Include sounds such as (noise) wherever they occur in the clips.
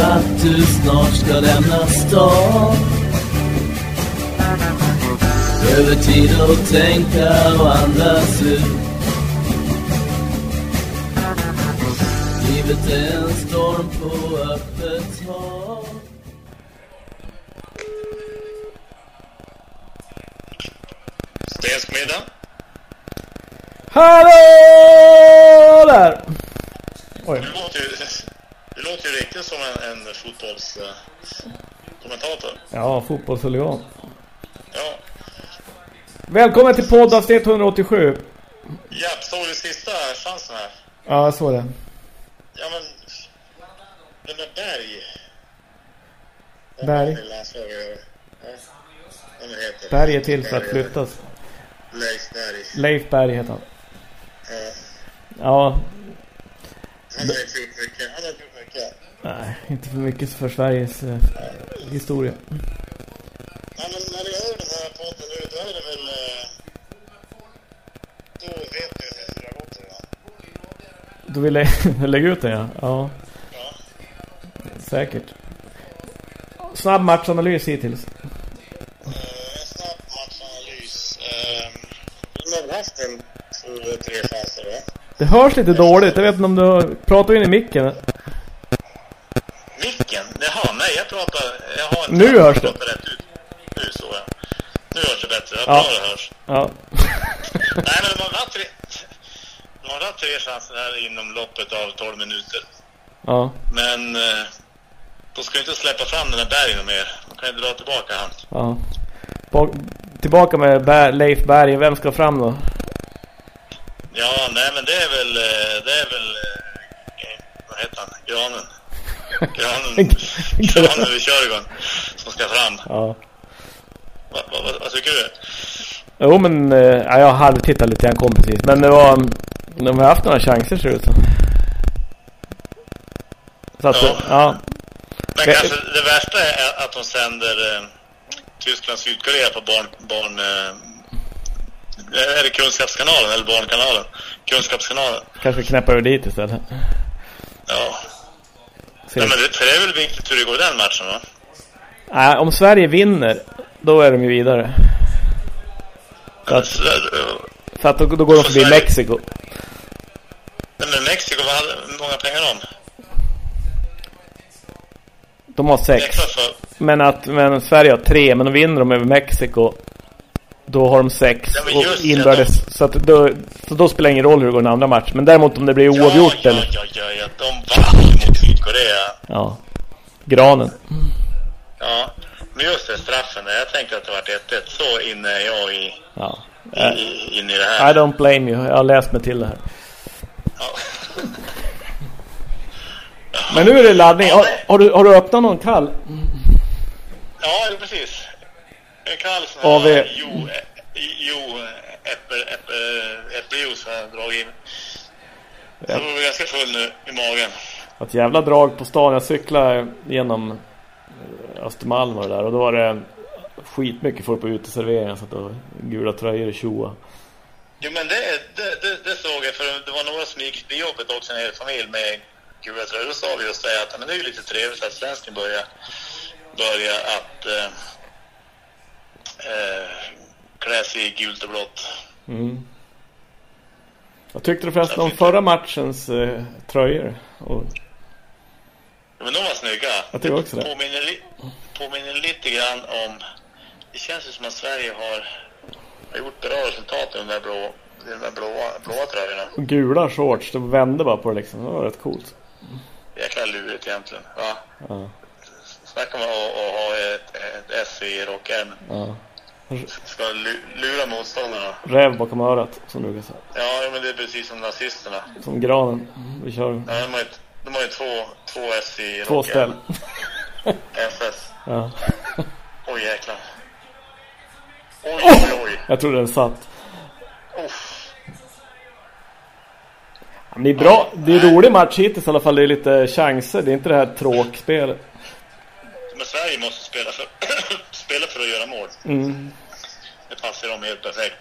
att du snart ska lämna stan Behöver tid att tänka och andas ut Livet är en storm på öppet hav Svensk middag. Hallå där! Oj. Du låter ju, riktigt som en, en fotbollskommentator. Ja, fotbollshuligan. Ja. Välkommen till poddavsnitt 187. Japp, såg du sista chansen här? Ja, jag såg det. Ja, men... Den där Berg. Den Berg? Ja. Heter. Berg är till för att flyttas. Leif Berg. Leif Berg heter han. Ja. Ja, Han har inte gjort mycket. Han har inte gjort mycket. Nej, inte för mycket för Sveriges eh, historia. Ja, men när vi hör den här podden nu, då är det väl... eh, Då vet vi hur det har gått redan. Du vill lä (laughs) lägga ut den, ja. ja. Ja. Säkert. Snabb matchanalys hittills. Eh, snabb matchanalys. Eh, De har haft en två, tre chanser va? Det hörs lite dåligt. Jag vet inte om du pratar in i. Micken? Nej jag pratar... Jag har en Nu hörs det. Jag rätt ut. Nu så ja. Nu hörs det bättre. Jag Ja. bra det hörs. Ja. (laughs) Nej men de har haft tre... De har haft tre chanser här inom loppet av 12 minuter. Ja. Men... Eh, de ska inte släppa fram den här bergen mer. De kan ju dra tillbaka han. ja. Bak tillbaka med Ber Leif Berg. Vem ska fram då? Ja, nej men det är väl... eh, Det är väl... eh, Vad heter han? Granen. (laughs) Granen. Granen vid Körgården. Som ska fram. Ja. Vad, vad, vad, vad tycker du? Jo men, eh, ja, jag hade tittat lite, han kom precis. Men det var, de har haft några chanser ser det ut som. Så att, Ja. ja. Men kanske det värsta är att de sänder eh, Tyskland-Sydkorea på barn... barn eh, är det Kunskapskanalen eller Barnkanalen? Kunskapskanalen. Kanske knäppa ur dit istället. Ja. Nej, men det, för det är väl viktigt hur det går i den matchen va? Nej, om Sverige vinner, då är de ju vidare. Så att, för att då, då går de förbi Sverige- Mexiko. Nej, men Mexiko, vad hade, hur många pengar de? De har sex. Men att men Sverige har tre, men då vinner de över Mexiko. Då har de sex Ja, och just det, inbördes. Så, att då, så då spelar det ingen roll hur det går i en andra match. Men däremot om det blir oavgjort ja, eller... Ja, ja, ja, de vann (laughs) Sydkorea. Ja. Granen. Ja. Men just det, straffen där. Jag tänkte att det var 1-1. Så inne är jag i, Ja. i, Eh, in i det här. I don't blame you. Jag har läst mig till det här. Ja. Men nu är det laddning. Har, har, du, har du öppnat någon kall? Ja, är precis. En kall sån AV. jo, ä- jo äppel, äppel, äppeljuice har jag dragit in. Jag var ganska full nu i magen. Ett jävla drag på stan. Jag cyklade genom eh, Östermalm och det där. Och då var det skitmycket folk på uteserveringen. Så att var gula tröjor och tjoa. Jo, men det, det, det, det såg jag, för det var några som gick till jobbet också, en hel familj med gula tröjor. Då sa vi just det att men det är ju lite trevligt att svensken börjar, börjar att eh, eh, klä sig i gult och blått. Mm. Vad tyckte du förresten om förra matchens eh, tröjor? Och, Men de var snygga. Jag tycker också det. Påminner, li, påminner lite grann om... Det känns ju som att Sverige har, har gjort bra resultat i de där blå, i de där blåa, blåa tröjorna. och gula shorts. De vände bara på det liksom. Det var rätt coolt. Jäkla lurigt egentligen. Va? Ja. Snacka om att ha ett, ett S i rockärmen. Ja. Ska lu- lura motståndarna. Räv bakom örat, som du kan säga. Ja, men det är precis som nazisterna. Som granen. Vi kör de två, två S i två ställ. rockärmen. SS. Ja. Oj, jäklar. Oj, oj, oj. Jag tror den satt. Uff. Men det är bra. Det är en rolig match hittills i alla fall. Det är lite chanser. Det är inte det här tråkspelet. Men Sverige måste spela för, (clears throat) spela för att göra mål. Mm. Det passar dem helt perfekt.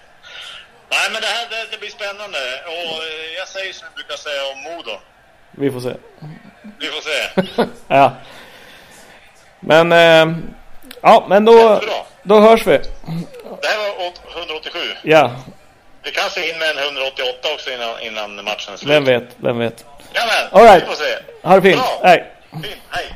Nej, men det här det, det blir spännande. Och eh, jag säger som jag brukar säga om Modo. Vi får se. Vi får se. (laughs) Ja. Men, eh, ja, men då, då hörs vi. Det här var åt- 187. Ja, Vi kanske hinner med en 188 också innan, innan matchen är slut. vem vet, vem vet. Jajamän, All right. vi får se. Ha det fint. Bra. Hej. Fint, hej.